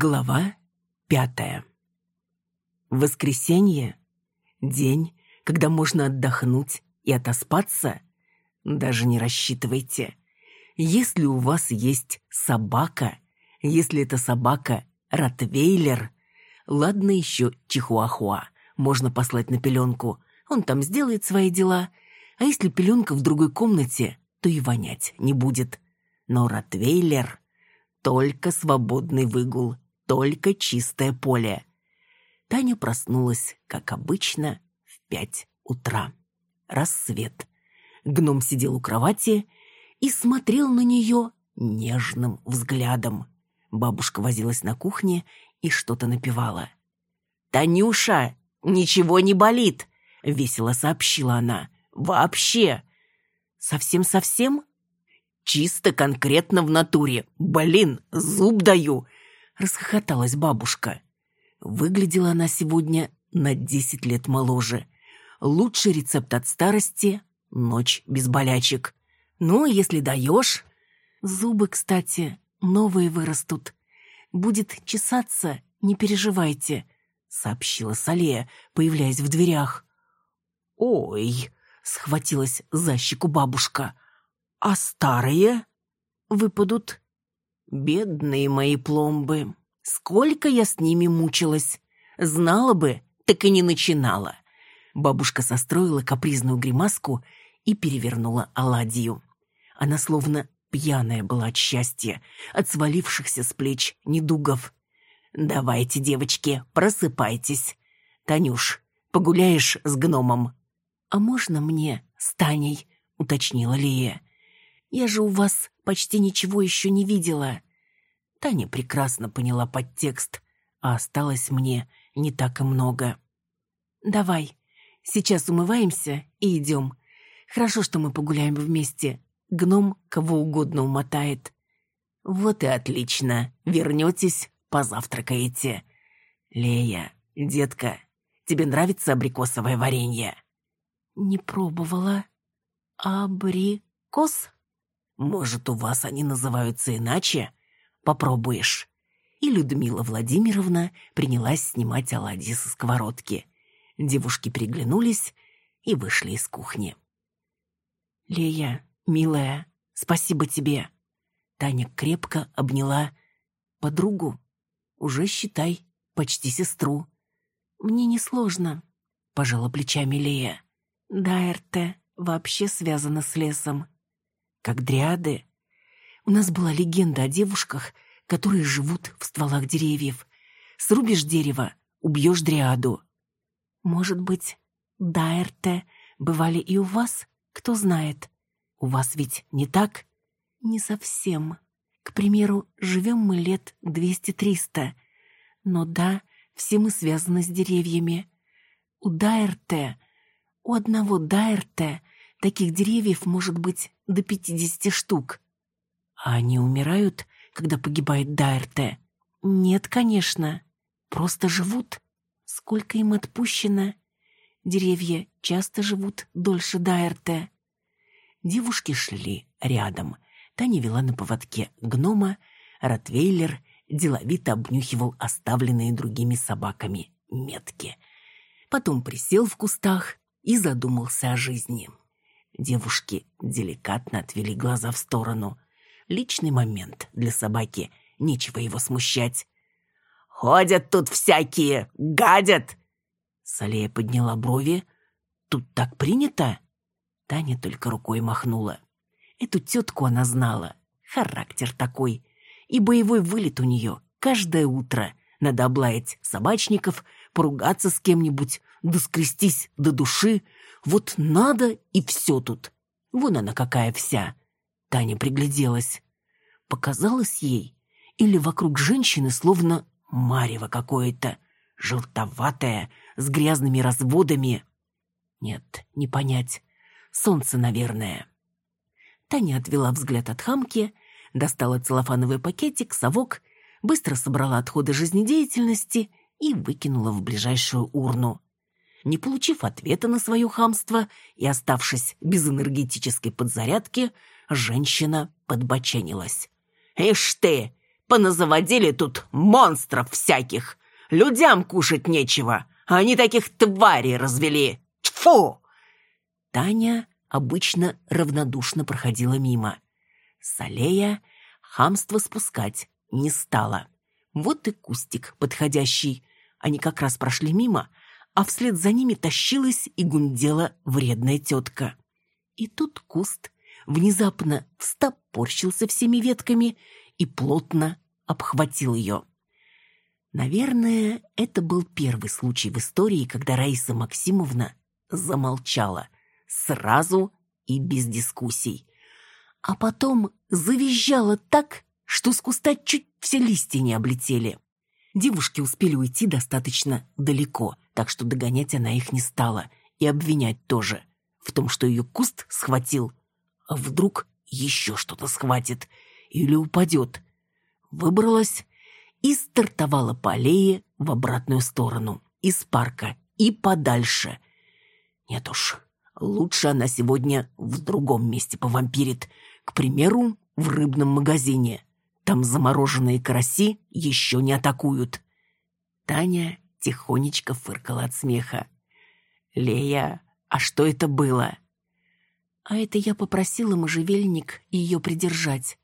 Глава пятая. Воскресенье – день, когда можно отдохнуть и отоспаться. Даже не рассчитывайте. Если у вас есть собака, если эта собака – ротвейлер, ладно еще чихуахуа, можно послать на пеленку, он там сделает свои дела, а если пеленка в другой комнате, то и вонять не будет. Но ротвейлер – только свободный выгул, только чистое поле. Таня проснулась, как обычно, в пять утра. Рассвет. Гном сидел у кровати и смотрел на нее нежным взглядом. Бабушка возилась на кухне и что-то напевала. «Танюша, ничего не болит!» — весело сообщила она. «Вообще!» «Совсем-совсем?» Чисто конкретно в натуре. Блин, зуб даю!» Расхохоталась бабушка. Выглядела она сегодня на десять лет моложе. Лучший рецепт от старости — ночь без болячек. Ну, если даешь... Зубы, кстати, новые вырастут. Будет чесаться, не переживайте, — сообщила Салея, появляясь в дверях. «Ой!» — схватилась за щеку бабушка — а старые выпадут. Бедные мои пломбы. Сколько я с ними мучилась. Знала бы, так и не начинала. Бабушка состроила капризную гримаску и перевернула оладью. Она словно пьяная была от счастья, от свалившихся с плеч недугов. «Давайте, девочки, просыпайтесь. Танюш, погуляешь с гномом?» «А можно мне с Таней?» — уточнила Лия. Я же у вас почти ничего еще не видела». Таня прекрасно поняла подтекст, а осталось мне не так и много. «Давай, сейчас умываемся и идем. Хорошо, что мы погуляем вместе. Гном кого угодно умотает». «Вот и отлично. Вернетесь, позавтракаете». «Лея, детка, тебе нравится абрикосовое варенье?» «Не пробовала. Абрикос?» Может, у вас они называются иначе? Попробуешь». И Людмила Владимировна принялась снимать оладьи со сковородки. Девушки приглянулись и вышли из кухни. «Лея, милая, спасибо тебе!» Таня крепко обняла подругу. Уже, считай, почти сестру. «Мне несложно», — пожала плечами Лея. «Да, РТ вообще связано с лесом как дриады. У нас была легенда о девушках, которые живут в стволах деревьев. Срубишь дерево, убьешь дриаду. Может быть, Дайрте бывали и у вас? Кто знает. У вас ведь не так? Не совсем. К примеру, живем мы лет двести-триста. Но да, все мы связаны с деревьями. У Дайрте, у одного Дайрте Таких деревьев может быть до пятидесяти штук. А они умирают, когда погибает Дайрте? Нет, конечно. Просто живут. Сколько им отпущено? Деревья часто живут дольше Дайрте. Девушки шли рядом. Таня вела на поводке гнома, Ротвейлер деловито обнюхивал оставленные другими собаками метки. Потом присел в кустах и задумался о жизни. Девушки деликатно отвели глаза в сторону. Личный момент для собаки, нечего его смущать. «Ходят тут всякие, гадят!» Салея подняла брови. «Тут так принято?» Таня только рукой махнула. Эту тетку она знала. Характер такой. И боевой вылет у нее каждое утро. Надо облаять собачников, поругаться с кем-нибудь, доскрестись до души, вот надо и все тут. Вон она какая вся. Таня пригляделась. Показалось ей, или вокруг женщины словно марево какое-то, желтоватое, с грязными разводами. Нет, не понять. Солнце, наверное. Таня отвела взгляд от хамки, достала целлофановый пакетик, совок, быстро собрала отходы жизнедеятельности и выкинула в ближайшую урну. Не получив ответа на свое хамство и оставшись без энергетической подзарядки, женщина подбоченилась. «Ишь ты! Поназаводили тут монстров всяких. Людям кушать нечего, они таких тварей развели. Тьфу!» Таня обычно равнодушно проходила мимо. Салея хамство спускать не стала. Вот и кустик подходящий. Они как раз прошли мимо, а вслед за ними тащилась и гундела вредная тетка. И тут куст внезапно встопорщился всеми ветками и плотно обхватил ее. Наверное, это был первый случай в истории, когда Раиса Максимовна замолчала. Сразу и без дискуссий. А потом завизжала так, что с куста чуть все листья не облетели. Девушки успели уйти достаточно далеко, так что догонять она их не стала, и обвинять тоже. В том, что ее куст схватил. А вдруг еще что-то схватит или упадет. Выбралась и стартовала по аллее в обратную сторону, из парка и подальше. Нет уж, лучше она сегодня в другом месте повампирит, к примеру, в рыбном магазине. Там замороженные караси еще не атакуют. Таня тихонечко фыркала от смеха. «Лея, а что это было?» «А это я попросила можжевельник ее придержать.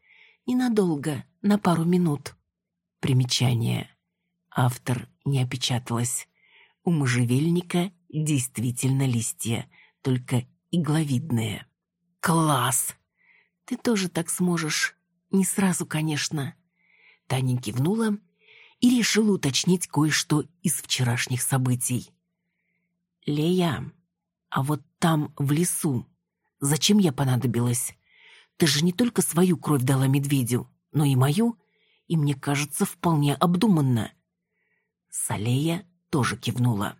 Ненадолго, на пару минут». Примечание. Автор не опечаталась. У можжевельника действительно листья, только игловидные. «Класс! Ты тоже так сможешь не сразу, конечно. Таня кивнула и решила уточнить кое-что из вчерашних событий. «Лея, а вот там, в лесу, зачем я понадобилась? Ты же не только свою кровь дала медведю, но и мою, и мне кажется, вполне обдуманно». Салея тоже кивнула.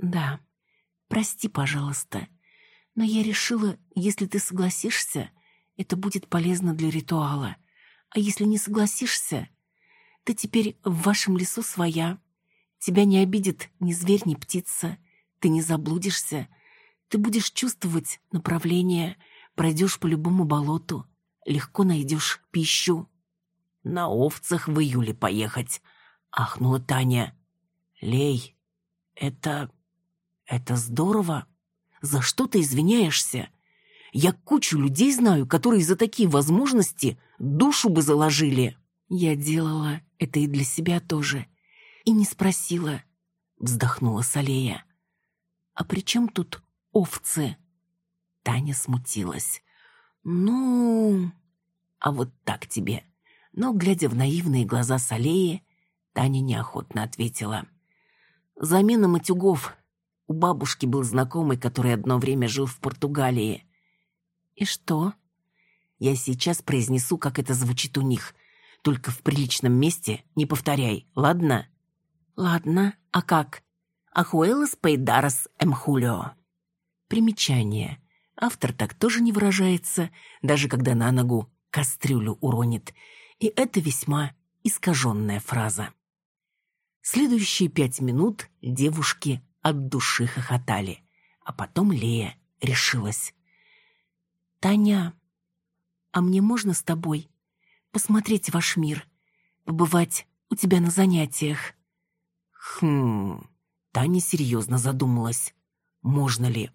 «Да, прости, пожалуйста, но я решила, если ты согласишься, это будет полезно для ритуала. А если не согласишься, ты теперь в вашем лесу своя. Тебя не обидит ни зверь, ни птица. Ты не заблудишься. Ты будешь чувствовать направление, пройдешь по любому болоту, легко найдешь пищу. На овцах в июле поехать, ахнула Таня. Лей, это... это здорово. За что ты извиняешься? Я кучу людей знаю, которые за такие возможности душу бы заложили. Я делала это и для себя тоже. И не спросила, вздохнула Салея. А при чем тут овцы? Таня смутилась. Ну, а вот так тебе. Но, глядя в наивные глаза Салеи, Таня неохотно ответила. Замена матюгов. У бабушки был знакомый, который одно время жил в Португалии. «И что?» «Я сейчас произнесу, как это звучит у них. Только в приличном месте не повторяй, ладно?» «Ладно, а как?» «Ахуэлос пейдарос эмхулио». Примечание. Автор так тоже не выражается, даже когда на ногу кастрюлю уронит. И это весьма искаженная фраза. Следующие пять минут девушки от души хохотали. А потом Лея решилась. «Таня, а мне можно с тобой посмотреть ваш мир, побывать у тебя на занятиях?» «Хм...» Таня серьезно задумалась. «Можно ли?»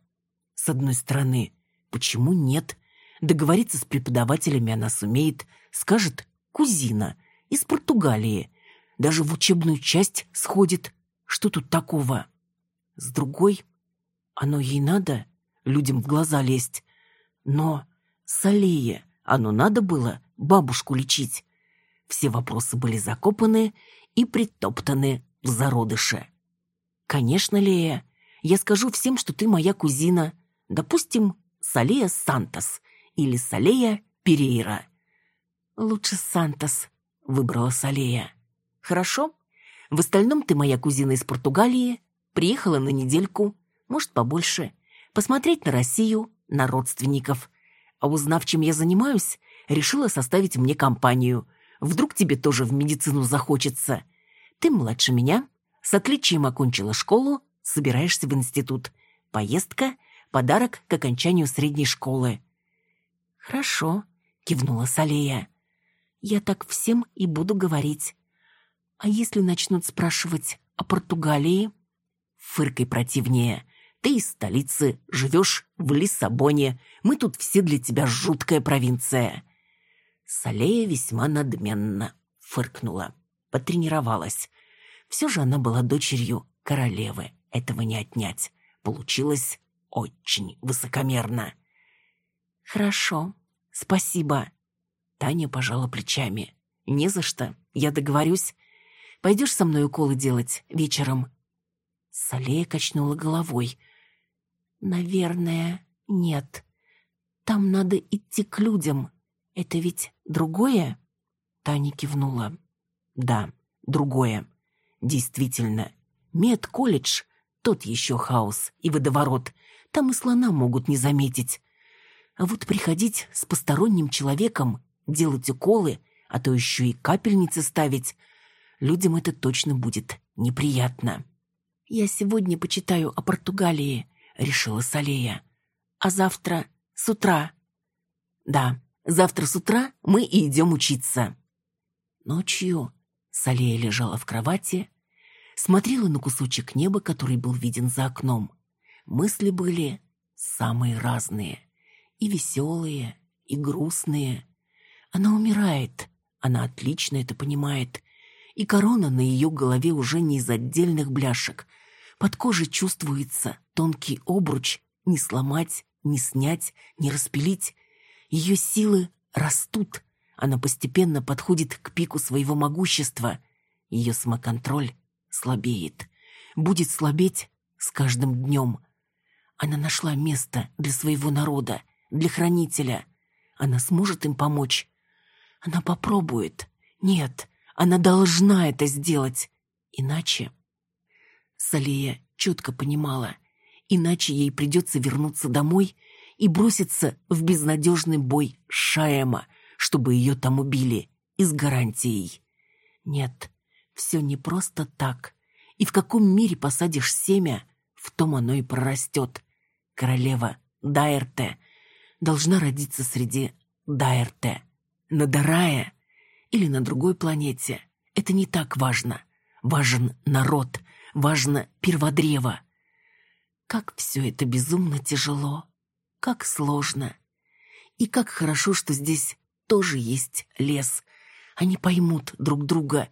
С одной стороны, почему нет? Договориться с преподавателями она сумеет, скажет «кузина» из Португалии. Даже в учебную часть сходит. Что тут такого? С другой, оно ей надо людям в глаза лезть. Но Салея, оно надо было бабушку лечить. Все вопросы были закопаны и притоптаны в зародыше. «Конечно, Лея, я скажу всем, что ты моя кузина. Допустим, Салея Сантос или Салея Перейра». «Лучше Сантос», — выбрала Салея. «Хорошо. В остальном ты моя кузина из Португалии. Приехала на недельку, может, побольше. Посмотреть на Россию, на родственников. А узнав, чем я занимаюсь, решила составить мне компанию. Вдруг тебе тоже в медицину захочется. Ты младше меня, с отличием окончила школу, собираешься в институт. Поездка — подарок к окончанию средней школы». «Хорошо», — кивнула Салея. Я так всем и буду говорить. А если начнут спрашивать о Португалии? Фыркой противнее. Ты из столицы, живешь в Лиссабоне. Мы тут все для тебя жуткая провинция. Салея весьма надменно фыркнула. Потренировалась. Все же она была дочерью королевы. Этого не отнять. Получилось очень высокомерно. «Хорошо, спасибо». Таня пожала плечами. «Не за что, я договорюсь. Пойдешь со мной уколы делать вечером?» Салея качнула головой. «Наверное, нет. Там надо идти к людям. Это ведь другое?» Таня кивнула. «Да, другое. Действительно. Мед-колледж — тот еще хаос и водоворот. Там и слона могут не заметить. А вот приходить с посторонним человеком, делать уколы, а то еще и капельницы ставить, людям это точно будет неприятно. «Я сегодня почитаю о Португалии», — решила Салея. «А завтра с утра?» «Да, завтра с утра мы и идем учиться». Ночью Салея лежала в кровати, смотрела на кусочек неба, который был виден за окном. Мысли были самые разные. И веселые, и грустные. Она умирает. Она отлично это понимает. И корона на ее голове уже не из отдельных бляшек. Под кожей чувствуется тонкий обруч. Не сломать, не снять, не распилить. Ее силы растут. Она постепенно подходит к пику своего могущества. Ее самоконтроль слабеет. Будет слабеть с каждым днем. Она нашла место для своего народа, для хранителя. Она сможет им помочь. Она попробует. Нет, она должна это сделать. Иначе... Салия четко понимала, иначе ей придется вернуться домой и броситься в безнадежный бой Шаэма, чтобы ее там убили, и с гарантией. Нет, все не просто так. И в каком мире посадишь семя, в том оно и прорастет королева Дайрте, должна родиться среди Дайрте. На Дарае или на другой планете – это не так важно. Важен народ, важно перводрево. Как все это безумно тяжело, как сложно. И как хорошо, что здесь тоже есть лес. Они поймут друг друга,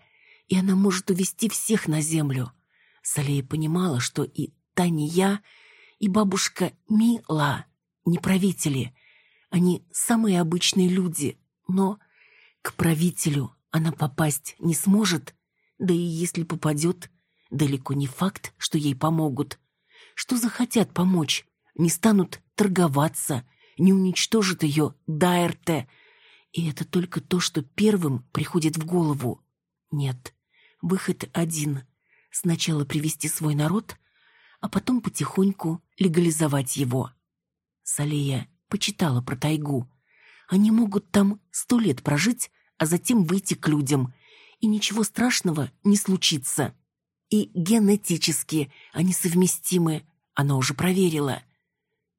и она может увести всех на землю. Салея понимала, что и Тания – и бабушка Мила не правители. Они самые обычные люди, но к правителю она попасть не сможет, да и если попадет, далеко не факт, что ей помогут. Что захотят помочь, не станут торговаться, не уничтожат ее Дайрте. И это только то, что первым приходит в голову. Нет, выход один. Сначала привести свой народ, а потом потихоньку легализовать его. Салея почитала про тайгу. Они могут там сто лет прожить, а затем выйти к людям, и ничего страшного не случится. И генетически они совместимы, она уже проверила.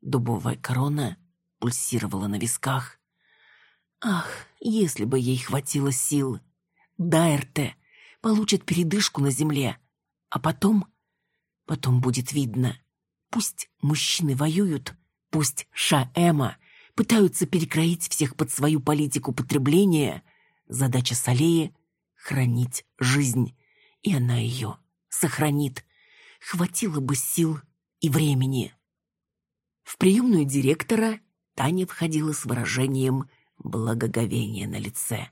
Дубовая корона пульсировала на висках. Ах, если бы ей хватило сил. Дайрте получит передышку на земле, а потом Потом будет видно. Пусть мужчины воюют, пусть Шаэма пытаются перекроить всех под свою политику потребления. Задача Салеи — хранить жизнь, и она ее сохранит. Хватило бы сил и времени. В приемную директора Таня входила с выражением благоговения на лице.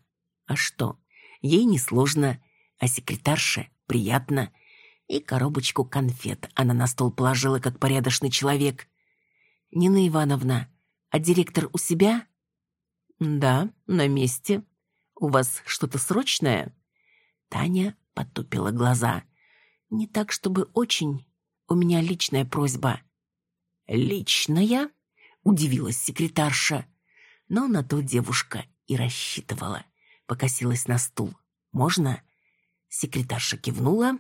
А что, ей несложно, а секретарше приятно — и коробочку конфет она на стол положила, как порядочный человек. «Нина Ивановна, а директор у себя?» «Да, на месте. У вас что-то срочное?» Таня потупила глаза. «Не так, чтобы очень. У меня личная просьба». «Личная?» — удивилась секретарша. Но на то девушка и рассчитывала. Покосилась на стул. «Можно?» Секретарша кивнула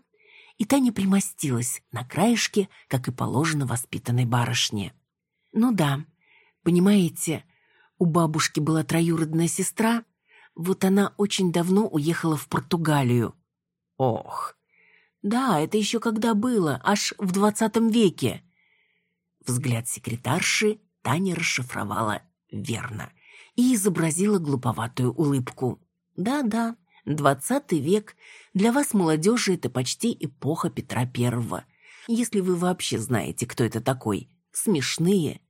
и Таня примостилась на краешке, как и положено воспитанной барышне. Ну да, понимаете, у бабушки была троюродная сестра, Вот она очень давно уехала в Португалию. Ох. Да, это еще когда было, аж в двадцатом веке. Взгляд секретарши Таня расшифровала верно и изобразила глуповатую улыбку. Да-да, двадцатый век. Для вас, молодежи, это почти эпоха Петра Первого. Если вы вообще знаете, кто это такой. Смешные.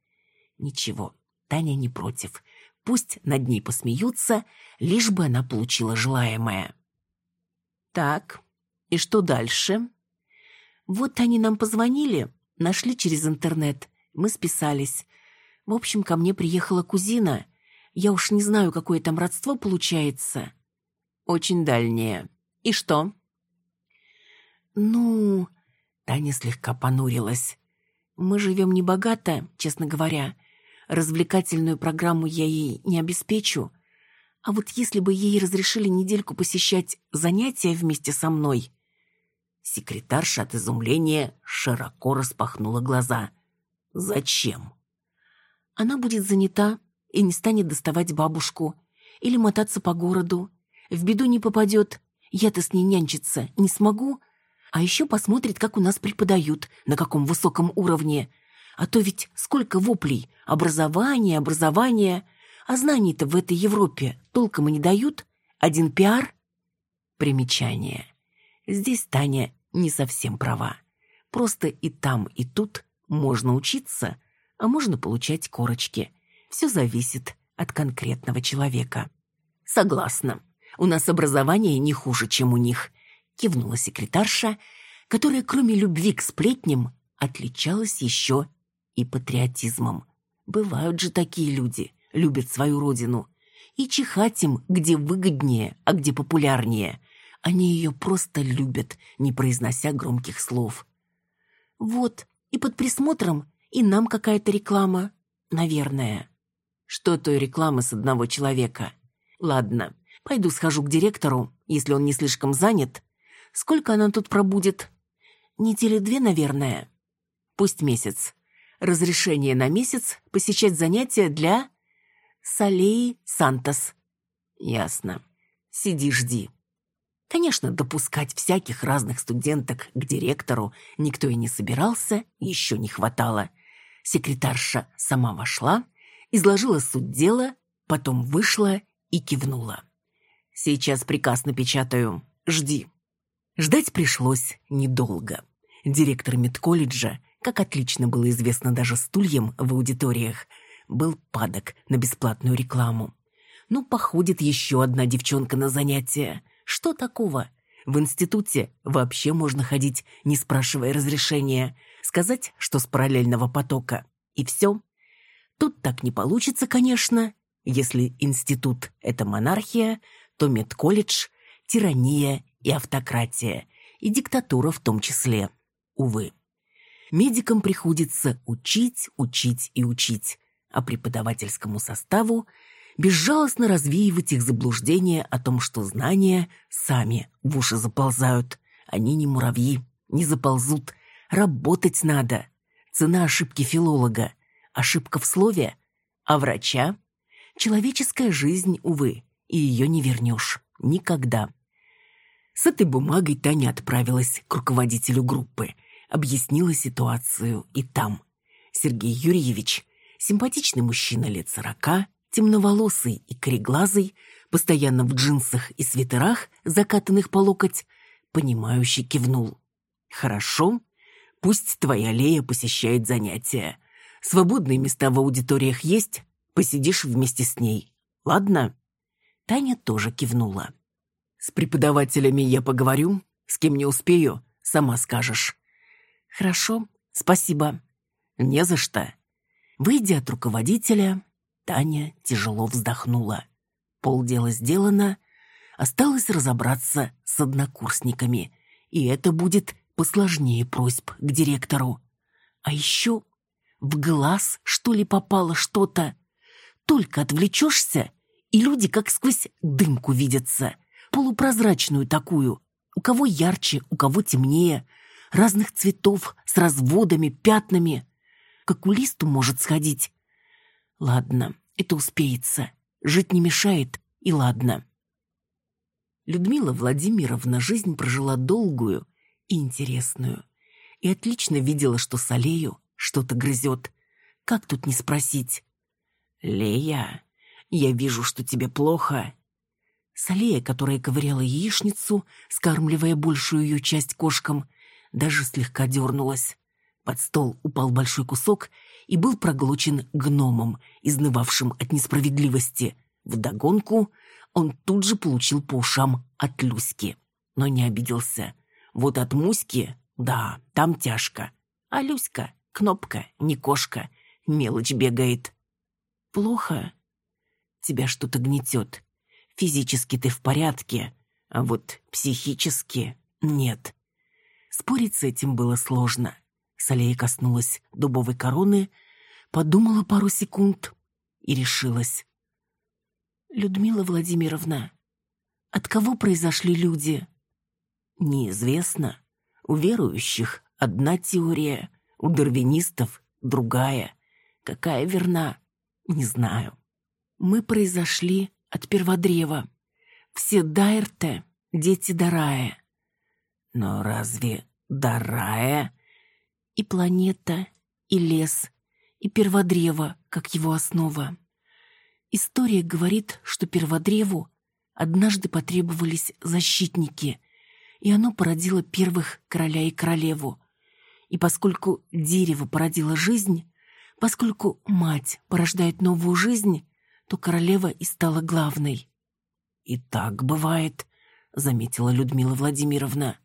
Ничего, Таня не против. Пусть над ней посмеются, лишь бы она получила желаемое. Так, и что дальше? Вот они нам позвонили, нашли через интернет. Мы списались. В общем, ко мне приехала кузина. Я уж не знаю, какое там родство получается. Очень дальнее. И что? Ну, Таня слегка понурилась. Мы живем небогато, честно говоря. Развлекательную программу я ей не обеспечу. А вот если бы ей разрешили недельку посещать занятия вместе со мной... Секретарша от изумления широко распахнула глаза. «Зачем?» Она будет занята и не станет доставать бабушку или мотаться по городу. В беду не попадет. Я-то с ней нянчиться не смогу. А еще посмотрит, как у нас преподают, на каком высоком уровне. А то ведь сколько воплей. Образование, образование. А знаний-то в этой Европе толком и не дают. Один пиар. Примечание. Здесь Таня не совсем права. Просто и там, и тут можно учиться, а можно получать корочки. Все зависит от конкретного человека. Согласна. У нас образование не хуже, чем у них, кивнула секретарша, которая кроме любви к сплетням отличалась еще и патриотизмом. Бывают же такие люди, любят свою родину. И чихать им, где выгоднее, а где популярнее. Они ее просто любят, не произнося громких слов. Вот, и под присмотром и нам какая-то реклама. Наверное. Что той рекламы с одного человека? Ладно, пойду схожу к директору, если он не слишком занят. Сколько она тут пробудет? Недели две, наверное. Пусть месяц разрешение на месяц посещать занятия для Салеи Сантос. Ясно. Сиди, жди. Конечно, допускать всяких разных студенток к директору никто и не собирался, еще не хватало. Секретарша сама вошла, изложила суть дела, потом вышла и кивнула. «Сейчас приказ напечатаю. Жди». Ждать пришлось недолго. Директор медколледжа как отлично было известно даже стульям в аудиториях, был падок на бесплатную рекламу. Ну, походит еще одна девчонка на занятия. Что такого? В институте вообще можно ходить, не спрашивая разрешения, сказать, что с параллельного потока. И все. Тут так не получится, конечно. Если институт — это монархия, то медколледж — тирания и автократия, и диктатура в том числе. Увы медикам приходится учить, учить и учить, а преподавательскому составу безжалостно развеивать их заблуждения о том, что знания сами в уши заползают. Они не муравьи, не заползут. Работать надо. Цена ошибки филолога. Ошибка в слове. А врача? Человеческая жизнь, увы, и ее не вернешь. Никогда. С этой бумагой Таня отправилась к руководителю группы – объяснила ситуацию и там. Сергей Юрьевич, симпатичный мужчина лет сорока, темноволосый и кореглазый, постоянно в джинсах и свитерах, закатанных по локоть, понимающе кивнул. «Хорошо, пусть твоя Лея посещает занятия. Свободные места в аудиториях есть, посидишь вместе с ней. Ладно?» Таня тоже кивнула. «С преподавателями я поговорю, с кем не успею, сама скажешь. «Хорошо, спасибо». «Не за что». Выйдя от руководителя, Таня тяжело вздохнула. Полдела сделано, осталось разобраться с однокурсниками, и это будет посложнее просьб к директору. А еще в глаз, что ли, попало что-то. Только отвлечешься, и люди как сквозь дымку видятся, полупрозрачную такую, у кого ярче, у кого темнее, разных цветов, с разводами, пятнами. К окулисту может сходить. Ладно, это успеется. Жить не мешает, и ладно. Людмила Владимировна жизнь прожила долгую и интересную. И отлично видела, что Салею что-то грызет. Как тут не спросить? «Лея, я вижу, что тебе плохо». Салея, которая ковыряла яичницу, скармливая большую ее часть кошкам, даже слегка дернулась. Под стол упал большой кусок и был проглочен гномом, изнывавшим от несправедливости. Вдогонку он тут же получил по ушам от Люськи, но не обиделся. Вот от Муськи, да, там тяжко. А Люська, кнопка, не кошка, мелочь бегает. Плохо? Тебя что-то гнетет. Физически ты в порядке, а вот психически нет. Спорить с этим было сложно. Салея коснулась дубовой короны, подумала пару секунд и решилась. «Людмила Владимировна, от кого произошли люди?» «Неизвестно. У верующих одна теория, у дарвинистов другая. Какая верна? Не знаю. Мы произошли от перводрева. Все Дайрте — дети Дарая. Но разве Дарая? И планета, и лес, и перводрево, как его основа. История говорит, что перводреву однажды потребовались защитники, и оно породило первых короля и королеву. И поскольку дерево породило жизнь, поскольку мать порождает новую жизнь, то королева и стала главной. «И так бывает», — заметила Людмила Владимировна.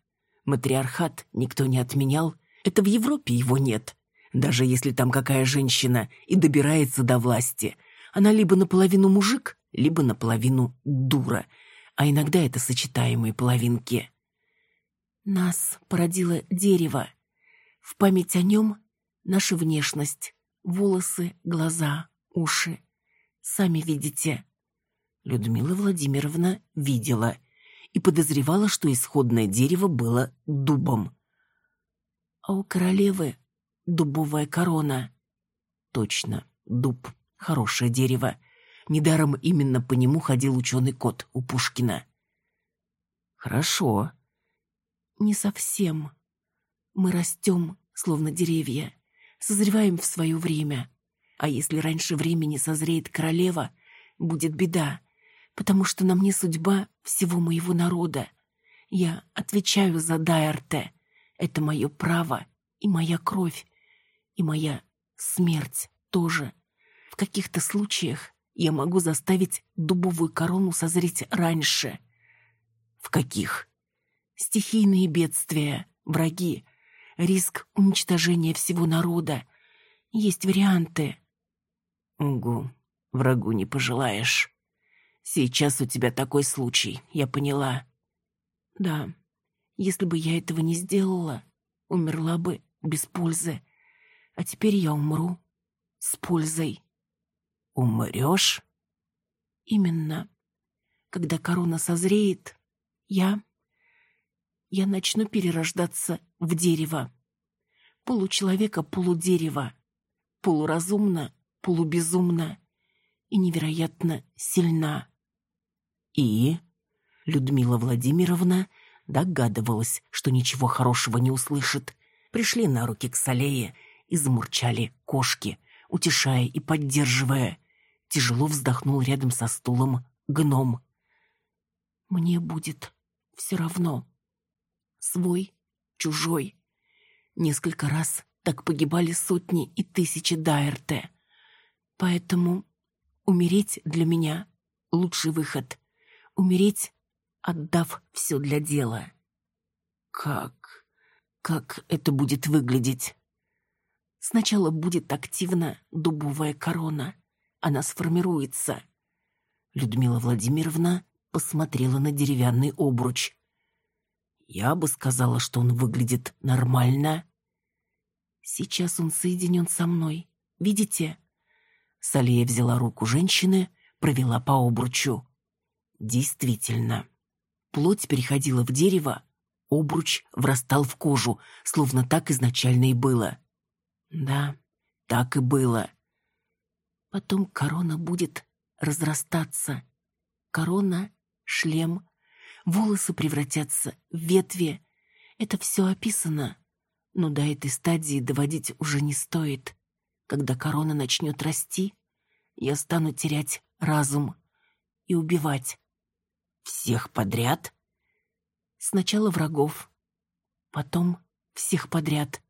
«Матриархат никто не отменял, это в Европе его нет. Даже если там какая женщина и добирается до власти, она либо наполовину мужик, либо наполовину дура, а иногда это сочетаемые половинки. Нас породило дерево. В память о нем наша внешность, волосы, глаза, уши. Сами видите. Людмила Владимировна видела и подозревала, что исходное дерево было дубом. А у королевы дубовая корона. Точно, дуб. Хорошее дерево. Недаром именно по нему ходил ученый кот у Пушкина. Хорошо. Не совсем. Мы растем, словно деревья, созреваем в свое время. А если раньше времени созреет королева, будет беда, потому что на мне судьба всего моего народа. Я отвечаю за Дайарте. Это мое право и моя кровь, и моя смерть тоже. В каких-то случаях я могу заставить дубовую корону созреть раньше. В каких? Стихийные бедствия, враги, риск уничтожения всего народа. Есть варианты. Угу, врагу не пожелаешь. Сейчас у тебя такой случай, я поняла. Да, если бы я этого не сделала, умерла бы без пользы. А теперь я умру с пользой. Умрешь? Именно. Когда корона созреет, я... Я начну перерождаться в дерево. Получеловека, полудерева. Полуразумно, полубезумно и невероятно сильна. И Людмила Владимировна догадывалась, что ничего хорошего не услышит. Пришли на руки к Салее и замурчали кошки, утешая и поддерживая. Тяжело вздохнул рядом со стулом гном. «Мне будет все равно. Свой, чужой. Несколько раз так погибали сотни и тысячи Дайрте. Поэтому умереть для меня — лучший выход. Умереть, отдав все для дела. Как? Как это будет выглядеть? Сначала будет активна дубовая корона — она сформируется. Людмила Владимировна посмотрела на деревянный обруч. Я бы сказала, что он выглядит нормально. Сейчас он соединен со мной. Видите? Салия взяла руку женщины, провела по обручу. Действительно. Плоть переходила в дерево, обруч врастал в кожу, словно так изначально и было. Да, так и было. Потом корона будет разрастаться. Корона, шлем, волосы превратятся в ветви. Это все описано. Но до этой стадии доводить уже не стоит. Когда корона начнет расти, я стану терять разум и убивать. Всех подряд? Сначала врагов, потом всех подряд.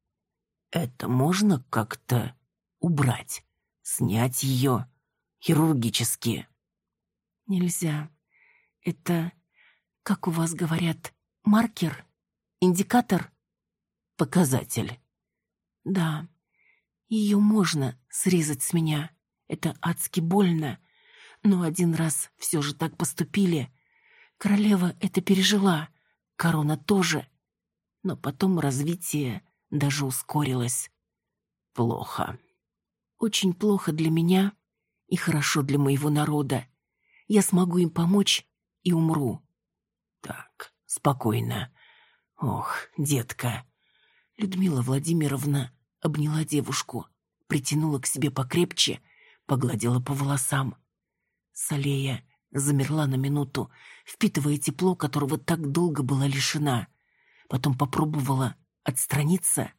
Это можно как-то убрать, снять ее хирургически? Нельзя. Это, как у вас говорят, маркер? Индикатор? Показатель. Да. Ее можно срезать с меня. Это адски больно. Но один раз все же так поступили. Королева это пережила. Корона тоже. Но потом развитие даже ускорилось. Плохо. Очень плохо для меня и хорошо для моего народа. Я смогу им помочь и умру. Так, спокойно. Ох, детка. Людмила Владимировна обняла девушку, притянула к себе покрепче, погладила по волосам. Салея замерла на минуту, впитывая тепло, которого так долго была лишена. Потом попробовала отстраниться,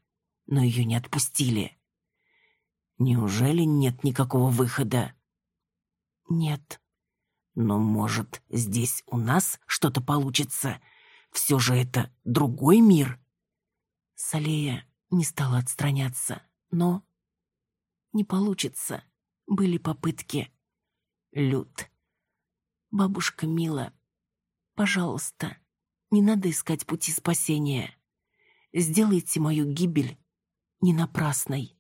но ее не отпустили. Неужели нет никакого выхода? Нет. Но, может, здесь у нас что-то получится? Все же это другой мир? Салея не стала отстраняться, но... Не получится. Были попытки. Люд. Бабушка Мила, пожалуйста, не надо искать пути спасения. Сделайте мою гибель не напрасной.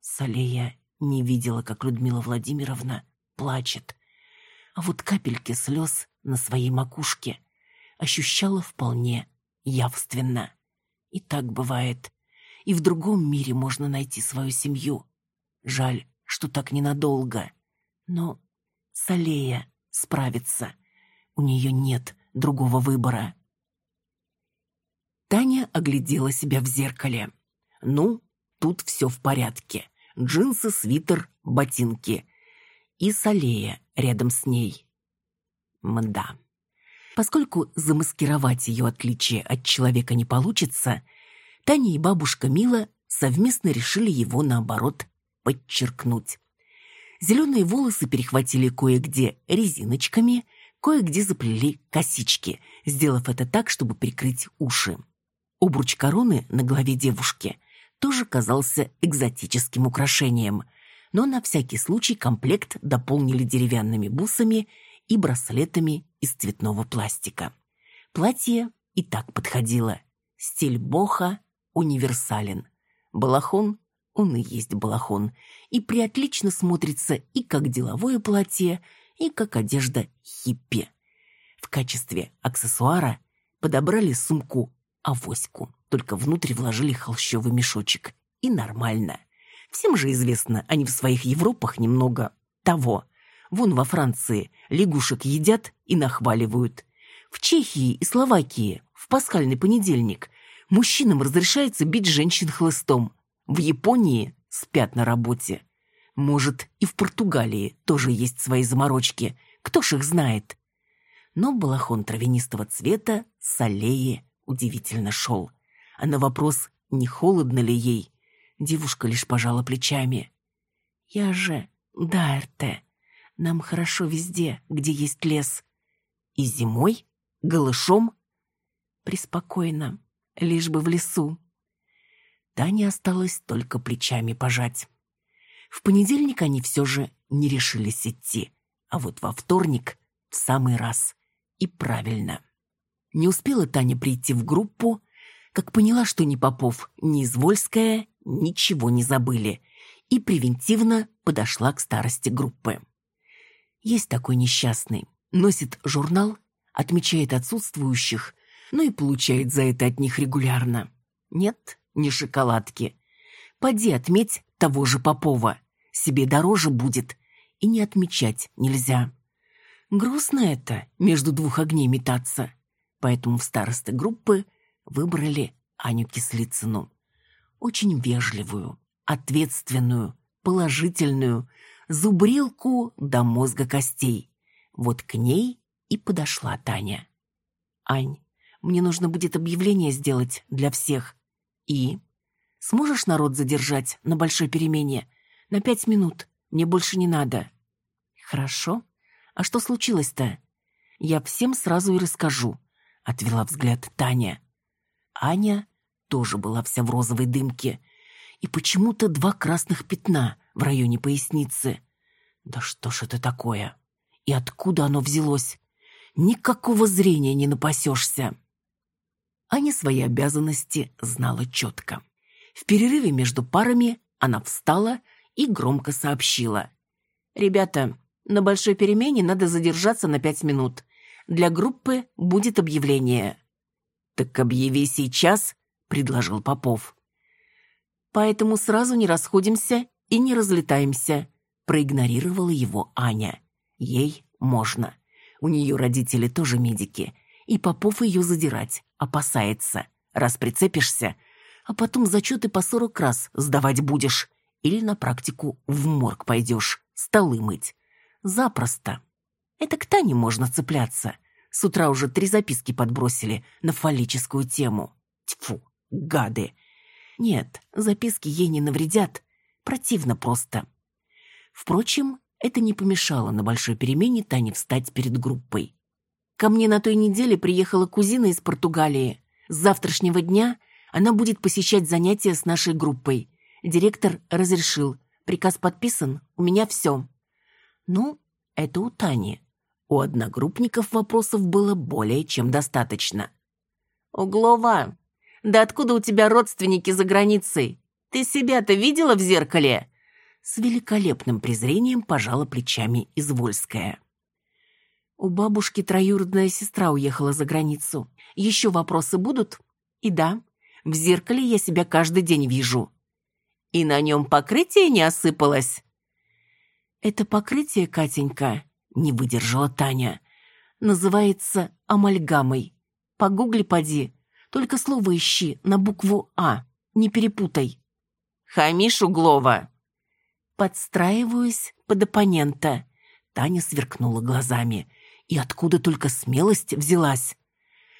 Салея не видела, как Людмила Владимировна плачет, а вот капельки слез на своей макушке ощущала вполне явственно. И так бывает. И в другом мире можно найти свою семью. Жаль, что так ненадолго. Но Салея справится. У нее нет другого выбора. Таня оглядела себя в зеркале. Ну, тут все в порядке джинсы, свитер, ботинки. И Салея рядом с ней. Мда. Поскольку замаскировать ее отличие от человека не получится, Таня и бабушка Мила совместно решили его, наоборот, подчеркнуть. Зеленые волосы перехватили кое-где резиночками, кое-где заплели косички, сделав это так, чтобы прикрыть уши. Обруч короны на голове девушки тоже казался экзотическим украшением, но на всякий случай комплект дополнили деревянными бусами и браслетами из цветного пластика. Платье и так подходило. Стиль боха универсален. Балахон, он и есть балахон, и приотлично смотрится и как деловое платье, и как одежда хиппи. В качестве аксессуара подобрали сумку авоську только внутрь вложили холщовый мешочек. И нормально. Всем же известно, они в своих Европах немного того. Вон во Франции лягушек едят и нахваливают. В Чехии и Словакии в пасхальный понедельник мужчинам разрешается бить женщин хлыстом. В Японии спят на работе. Может, и в Португалии тоже есть свои заморочки. Кто ж их знает? Но балахон травянистого цвета с аллеи удивительно шел а на вопрос, не холодно ли ей, девушка лишь пожала плечами. «Я же Дайрте. Нам хорошо везде, где есть лес. И зимой? Голышом?» «Преспокойно, лишь бы в лесу». Тане осталось только плечами пожать. В понедельник они все же не решились идти, а вот во вторник в самый раз. И правильно. Не успела Таня прийти в группу, как поняла, что ни Попов, ни Извольская ничего не забыли, и превентивно подошла к старости группы. Есть такой несчастный, носит журнал, отмечает отсутствующих, но и получает за это от них регулярно. Нет, не шоколадки. Поди отметь того же Попова, себе дороже будет, и не отмечать нельзя. Грустно это, между двух огней метаться, поэтому в старосты группы выбрали Аню Кислицыну. Очень вежливую, ответственную, положительную, зубрилку до мозга костей. Вот к ней и подошла Таня. «Ань, мне нужно будет объявление сделать для всех. И? Сможешь народ задержать на большой перемене? На пять минут. Мне больше не надо». «Хорошо. А что случилось-то?» «Я всем сразу и расскажу», — отвела взгляд Таня. Аня тоже была вся в розовой дымке. И почему-то два красных пятна в районе поясницы. Да что ж это такое? И откуда оно взялось? Никакого зрения не напасешься. Аня свои обязанности знала четко. В перерыве между парами она встала и громко сообщила. «Ребята, на большой перемене надо задержаться на пять минут. Для группы будет объявление». «Так объяви сейчас», — предложил Попов. «Поэтому сразу не расходимся и не разлетаемся», — проигнорировала его Аня. «Ей можно. У нее родители тоже медики, и Попов ее задирать опасается. Раз прицепишься, а потом зачеты по сорок раз сдавать будешь. Или на практику в морг пойдешь, столы мыть. Запросто. Это к Тане можно цепляться. С утра уже три записки подбросили на фаллическую тему. Тьфу, гады. Нет, записки ей не навредят. Противно просто. Впрочем, это не помешало на большой перемене Тане встать перед группой. Ко мне на той неделе приехала кузина из Португалии. С завтрашнего дня она будет посещать занятия с нашей группой. Директор разрешил. Приказ подписан, у меня все. Ну, это у Тани. У одногруппников вопросов было более чем достаточно. «Углова, да откуда у тебя родственники за границей? Ты себя-то видела в зеркале?» С великолепным презрением пожала плечами Извольская. У бабушки троюродная сестра уехала за границу. Еще вопросы будут? И да, в зеркале я себя каждый день вижу. И на нем покрытие не осыпалось? Это покрытие, Катенька, не выдержала Таня. Называется амальгамой. Погугли поди. Только слово ищи на букву «А». Не перепутай. Хамишь Углова. Подстраиваюсь под оппонента. Таня сверкнула глазами. И откуда только смелость взялась?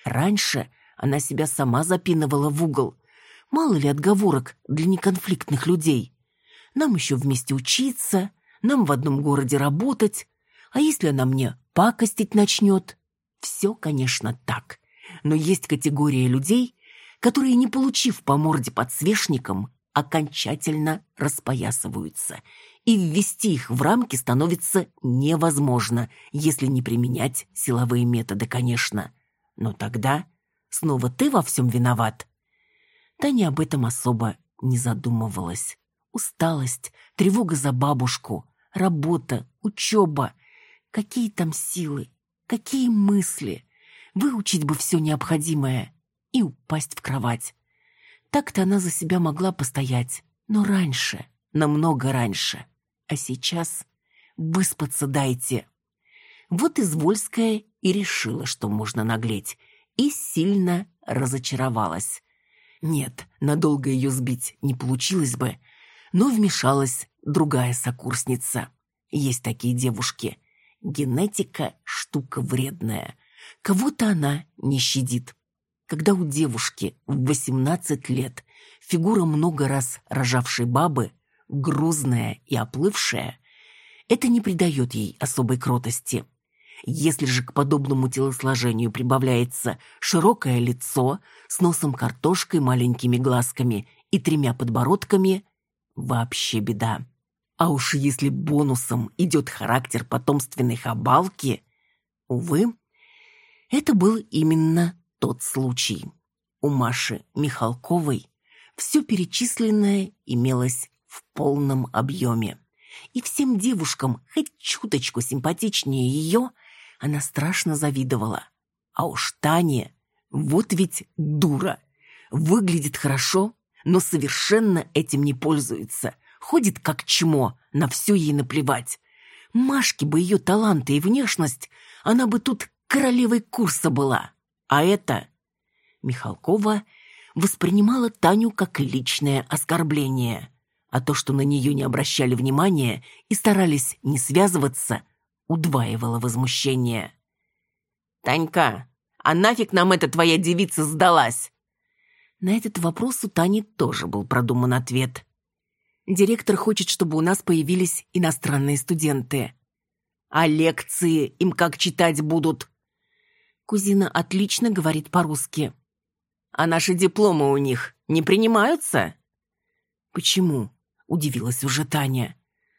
Раньше она себя сама запинывала в угол. Мало ли отговорок для неконфликтных людей. Нам еще вместе учиться, нам в одном городе работать, а если она мне пакостить начнет? Все, конечно, так. Но есть категория людей, которые, не получив по морде подсвечником, окончательно распоясываются. И ввести их в рамки становится невозможно, если не применять силовые методы, конечно. Но тогда снова ты во всем виноват. Таня об этом особо не задумывалась. Усталость, тревога за бабушку, работа, учеба Какие там силы, какие мысли. Выучить бы все необходимое и упасть в кровать. Так-то она за себя могла постоять, но раньше, намного раньше. А сейчас выспаться дайте. Вот Извольская и решила, что можно наглеть, и сильно разочаровалась. Нет, надолго ее сбить не получилось бы, но вмешалась другая сокурсница. Есть такие девушки, Генетика – штука вредная. Кого-то она не щадит. Когда у девушки в 18 лет фигура много раз рожавшей бабы, грузная и оплывшая, это не придает ей особой кротости. Если же к подобному телосложению прибавляется широкое лицо с носом картошкой, маленькими глазками и тремя подбородками, вообще беда. А уж если бонусом идет характер потомственной хабалки, увы, это был именно тот случай. У Маши Михалковой все перечисленное имелось в полном объеме. И всем девушкам, хоть чуточку симпатичнее ее, она страшно завидовала. А уж Таня, вот ведь дура, выглядит хорошо, но совершенно этим не пользуется. Ходит как чмо, на все ей наплевать. Машке бы ее таланты и внешность, она бы тут королевой курса была. А это... Михалкова воспринимала Таню как личное оскорбление. А то, что на нее не обращали внимания и старались не связываться, удваивало возмущение. «Танька, А нафиг нам эта твоя девица сдалась?» На этот вопрос у Тани тоже был продуман ответ. Директор хочет, чтобы у нас появились иностранные студенты. А лекции им как читать будут? Кузина отлично говорит по-русски. А наши дипломы у них не принимаются? Почему? Удивилась уже Таня.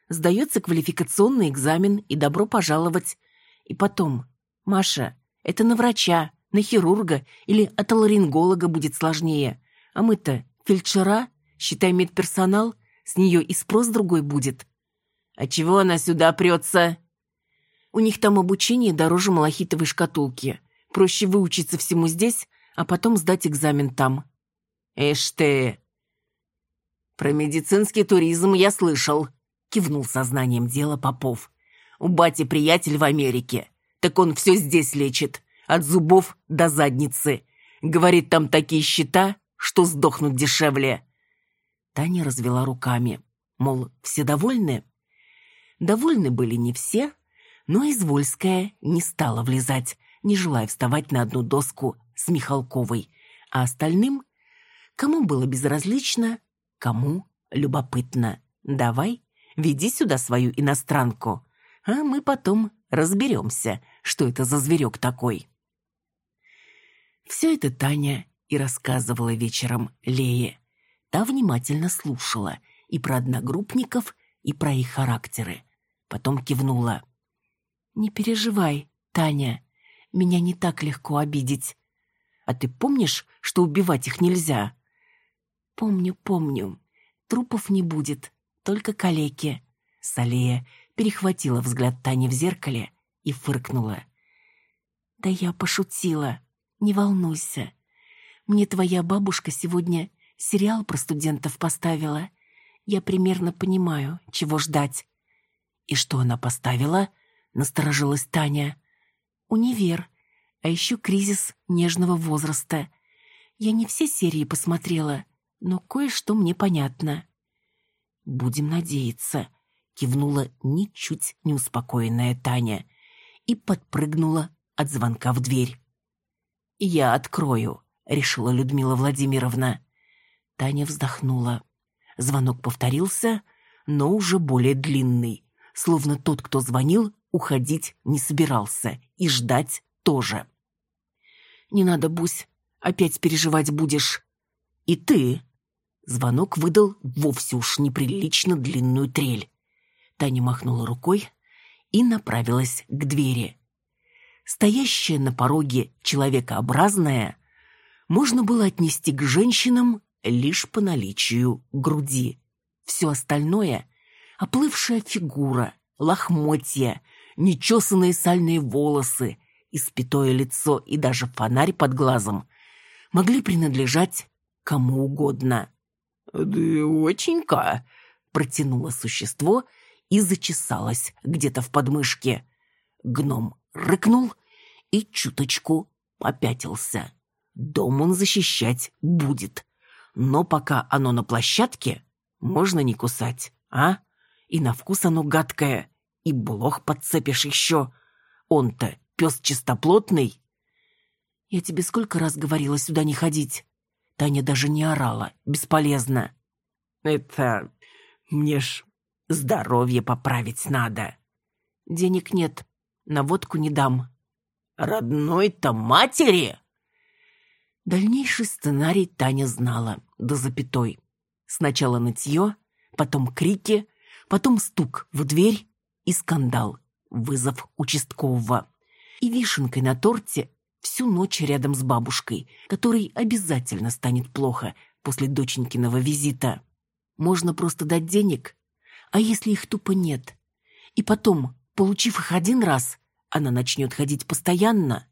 Сдается квалификационный экзамен и добро пожаловать. И потом, Маша, это на врача, на хирурга или отоларинголога будет сложнее. А мы-то фельдшера, считай медперсонал, с нее и спрос другой будет. А чего она сюда прется? У них там обучение дороже малахитовой шкатулки. Проще выучиться всему здесь, а потом сдать экзамен там. Эш ты! Про медицинский туризм я слышал, кивнул сознанием дела Попов. У бати приятель в Америке. Так он все здесь лечит. От зубов до задницы. Говорит, там такие счета, что сдохнуть дешевле. Таня развела руками. Мол, все довольны? Довольны были не все, но Извольская не стала влезать, не желая вставать на одну доску с Михалковой, а остальным, кому было безразлично, кому любопытно. Давай, веди сюда свою иностранку, а мы потом разберемся, что это за зверек такой. Все это Таня и рассказывала вечером Лее. Та внимательно слушала и про одногруппников, и про их характеры. Потом кивнула. «Не переживай, Таня, меня не так легко обидеть. А ты помнишь, что убивать их нельзя?» «Помню, помню. Трупов не будет, только калеки». Салея перехватила взгляд Тани в зеркале и фыркнула. «Да я пошутила. Не волнуйся. Мне твоя бабушка сегодня Сериал про студентов поставила. Я примерно понимаю, чего ждать. И что она поставила? Насторожилась Таня. Универ. А еще кризис нежного возраста. Я не все серии посмотрела, но кое-что мне понятно. Будем надеяться, кивнула ничуть не успокоенная Таня и подпрыгнула от звонка в дверь. «Я открою», — решила Людмила Владимировна. Таня вздохнула. Звонок повторился, но уже более длинный, словно тот, кто звонил, уходить не собирался и ждать тоже. «Не надо, Бусь, опять переживать будешь». «И ты?» Звонок выдал вовсе уж неприлично длинную трель. Таня махнула рукой и направилась к двери. Стоящая на пороге человекообразная можно было отнести к женщинам лишь по наличию груди. Все остальное — оплывшая фигура, лохмотья, нечесанные сальные волосы, испятое лицо и даже фонарь под глазом могли принадлежать кому угодно. «Доченька!» — протянуло существо и зачесалось где-то в подмышке. Гном рыкнул и чуточку попятился. Дом он защищать будет. Но пока оно на площадке, можно не кусать, а? И на вкус оно гадкое, и блох подцепишь еще. Он-то пес чистоплотный. Я тебе сколько раз говорила сюда не ходить? Таня даже не орала, бесполезно. Это мне ж здоровье поправить надо. Денег нет, на водку не дам. Родной-то матери? Дальнейший сценарий Таня знала до запятой. Сначала нытье, потом крики, потом стук в дверь и скандал, вызов участкового. И вишенкой на торте всю ночь рядом с бабушкой, которой обязательно станет плохо после доченькиного визита. Можно просто дать денег, а если их тупо нет? И потом, получив их один раз, она начнет ходить постоянно.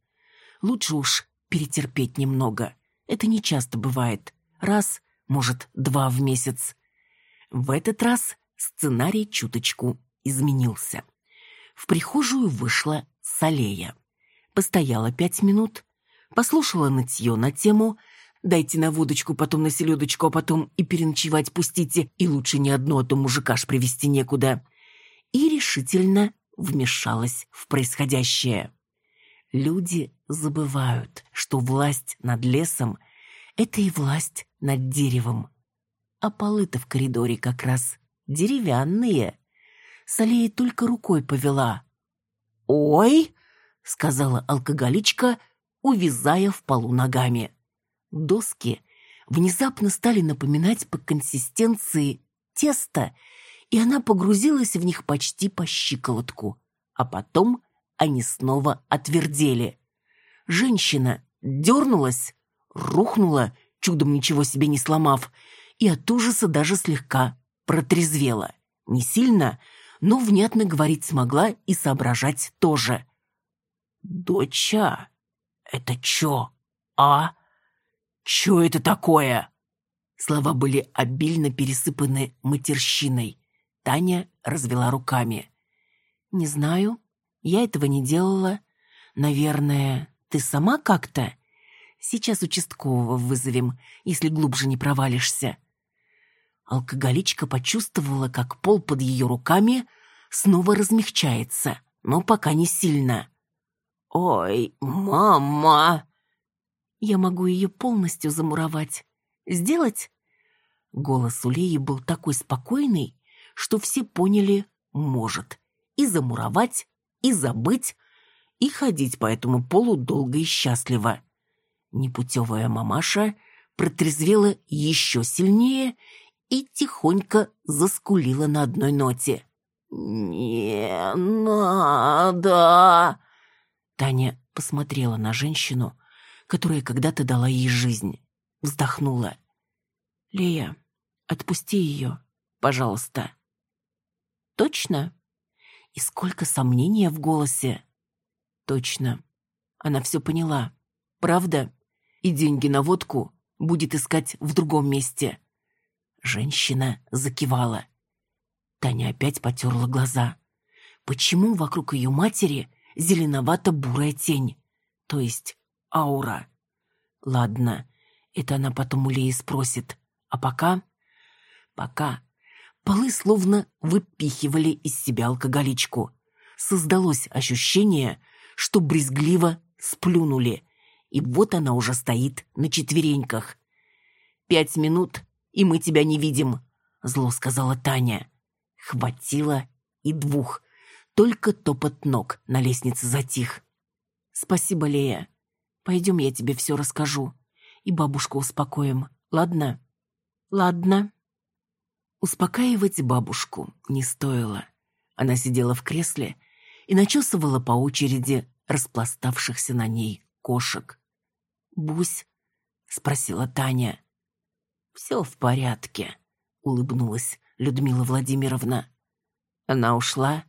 Лучше уж перетерпеть немного. Это не часто бывает. Раз, может, два в месяц. В этот раз сценарий чуточку изменился. В прихожую вышла Салея. Постояла пять минут, послушала нытье на тему «Дайте на водочку, потом на селедочку, а потом и переночевать пустите, и лучше ни одно, а то мужика ж привести некуда», и решительно вмешалась в происходящее. Люди забывают, что власть над лесом — это и власть над деревом. А полы-то в коридоре как раз деревянные. Салея только рукой повела. «Ой!» — сказала алкоголичка, увязая в полу ногами. Доски внезапно стали напоминать по консистенции тесто, и она погрузилась в них почти по щиколотку. А потом они снова отвердели. Женщина дернулась, рухнула, чудом ничего себе не сломав, и от ужаса даже слегка протрезвела. Не сильно, но внятно говорить смогла и соображать тоже. «Доча, это чё? А? Чё это такое?» Слова были обильно пересыпаны матерщиной. Таня развела руками. «Не знаю. Я этого не делала. Наверное, ты сама как-то? Сейчас участкового вызовем, если глубже не провалишься». Алкоголичка почувствовала, как пол под ее руками снова размягчается, но пока не сильно. «Ой, мама!» «Я могу ее полностью замуровать. Сделать?» Голос у Леи был такой спокойный, что все поняли «может». И замуровать, и забыть, и ходить по этому полу долго и счастливо. Непутевая мамаша протрезвела еще сильнее и тихонько заскулила на одной ноте. «Не надо!» Таня посмотрела на женщину, которая когда-то дала ей жизнь. Вздохнула. «Лея, отпусти ее, пожалуйста». «Точно?» И сколько сомнения в голосе. «Точно. Она все поняла. Правда? И деньги на водку будет искать в другом месте». Женщина закивала. Таня опять потерла глаза. Почему вокруг ее матери зеленовато-бурая тень? То есть аура. Ладно, это она потом у Леи спросит. А пока... Пока... Полы словно выпихивали из себя алкоголичку. Создалось ощущение, что брезгливо сплюнули. И вот она уже стоит на четвереньках. «Пять минут, и мы тебя не видим», — зло сказала Таня. Хватило и двух. Только топот ног на лестнице затих. «Спасибо, Лея. Пойдем, я тебе все расскажу. И бабушку успокоим, ладно?» «Ладно». Успокаивать бабушку не стоило. Она сидела в кресле и начесывала по очереди распластавшихся на ней кошек. «Бусь?» — спросила Таня. «Все в порядке», — улыбнулась Людмила Владимировна. «Она ушла?»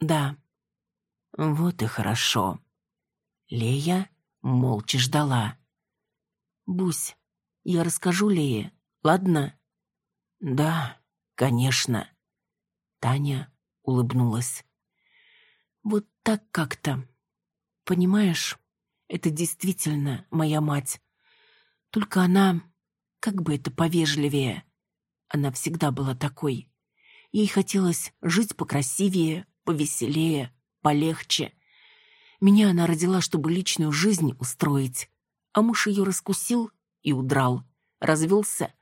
«Да». «Вот и хорошо». Лея молча ждала. «Бусь, я расскажу Лее, ладно?» «Да, конечно». Таня улыбнулась. «Вот так как-то. Понимаешь, это действительно моя мать. Только она как бы это повежливее. Она всегда была такой. Ей хотелось жить покрасивее, повеселее, полегче. Меня она родила, чтобы личную жизнь устроить. А муж ее раскусил и удрал. Развелся.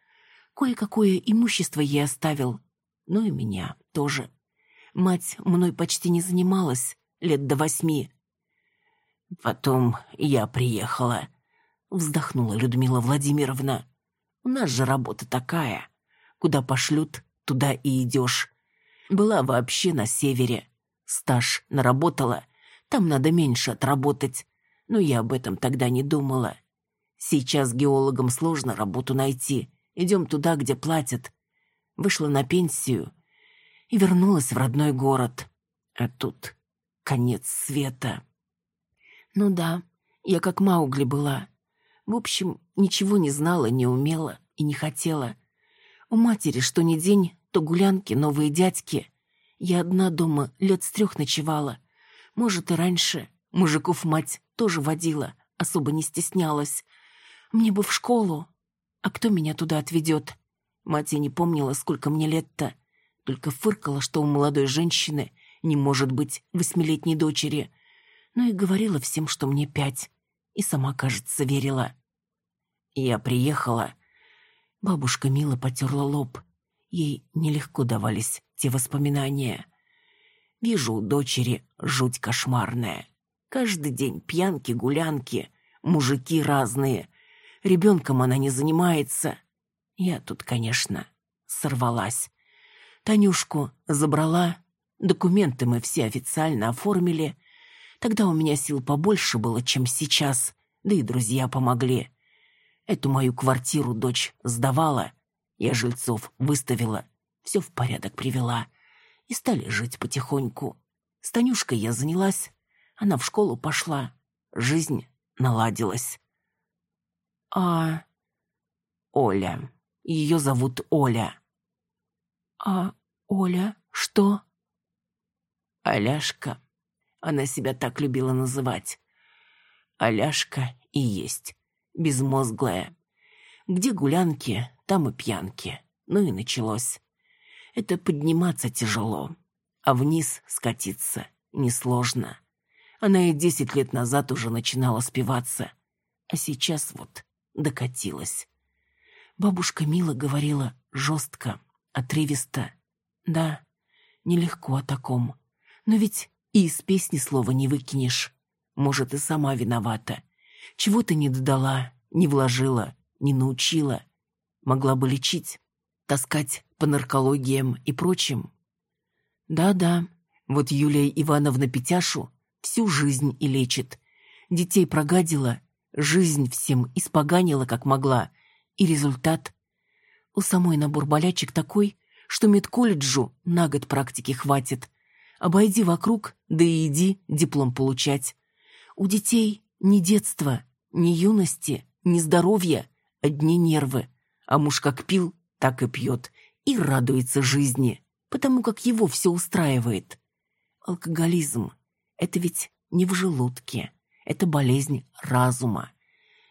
Кое-какое имущество ей оставил. Ну и меня тоже. Мать мной почти не занималась, лет до восьми. Потом я приехала, вздохнула Людмила Владимировна. У нас же работа такая. Куда пошлют, туда и идешь. Была вообще на севере. Стаж наработала. Там надо меньше отработать. Но я об этом тогда не думала. Сейчас геологам сложно работу найти. Идем туда, где платят. Вышла на пенсию и вернулась в родной город. А тут конец света. Ну да, я как Маугли была. В общем, ничего не знала, не умела и не хотела. У матери что ни день, то гулянки, новые дядьки. Я одна дома лет с трех ночевала. Может, и раньше. Мужиков мать тоже водила, особо не стеснялась. Мне бы в школу. А кто меня туда отведет? Мать и не помнила, сколько мне лет-то. Только фыркала, что у молодой женщины не может быть восьмилетней дочери. но и говорила всем, что мне пять, и сама, кажется, верила. Я приехала. Бабушка мило потерла лоб. Ей нелегко давались те воспоминания. Вижу у дочери жуть кошмарная. Каждый день пьянки, гулянки, мужики разные. Ребенком она не занимается. Я тут, конечно, сорвалась. Танюшку забрала, документы мы все официально оформили. Тогда у меня сил побольше было, чем сейчас, да и друзья помогли. Эту мою квартиру дочь сдавала, я жильцов выставила, все в порядок привела. И стали жить потихоньку. С Танюшкой я занялась, она в школу пошла, жизнь наладилась. А... Оля. Ее зовут Оля. А Оля что? Аляшка. Она себя так любила называть. Аляшка и есть. Безмозглая. Где гулянки, там и пьянки. Ну и началось. Это подниматься тяжело, а вниз скатиться несложно. Она и десять лет назад уже начинала спиваться, а сейчас вот докатилась. Бабушка Мила говорила жестко, отрывисто. Да, нелегко о таком. Но ведь и из песни слова не выкинешь. Может, и сама виновата. Чего ты не додала, не вложила, не научила. Могла бы лечить, таскать по наркологиям и прочим. Да-да, вот Юлия Ивановна Петяшу всю жизнь и лечит. Детей прогадила, жизнь всем испоганила, как могла. И результат? У самой набор болячек такой, что медколледжу на год практики хватит. Обойди вокруг, да и иди диплом получать. У детей ни детства, ни юности, ни здоровья, одни нервы. А муж как пил, так и пьет. И радуется жизни, потому как его все устраивает. Алкоголизм – это ведь не в желудке. Это болезнь разума.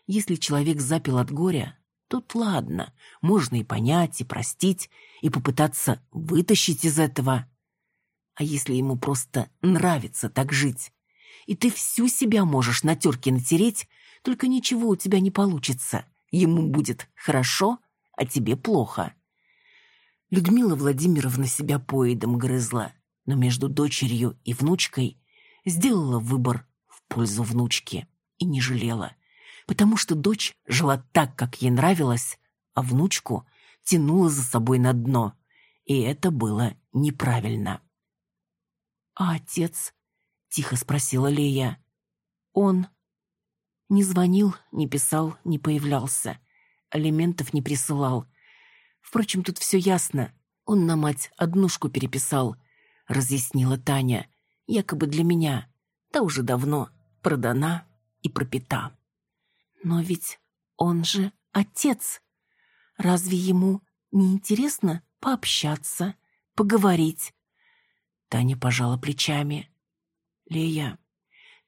Если человек запил от горя, тут ладно, можно и понять, и простить, и попытаться вытащить из этого. А если ему просто нравится так жить, и ты всю себя можешь на терке натереть, только ничего у тебя не получится. Ему будет хорошо, а тебе плохо. Людмила Владимировна себя поедом грызла, но между дочерью и внучкой сделала выбор в пользу внучки и не жалела, потому что дочь жила так, как ей нравилось, а внучку тянула за собой на дно, и это было неправильно. «А отец?» — тихо спросила Лея. «Он...» Не звонил, не писал, не появлялся. Алиментов не присылал. Впрочем, тут все ясно. Он на мать однушку переписал, разъяснила Таня якобы для меня, та уже давно продана и пропита. Но ведь он же отец. Разве ему не интересно пообщаться, поговорить? Таня пожала плечами. Лея,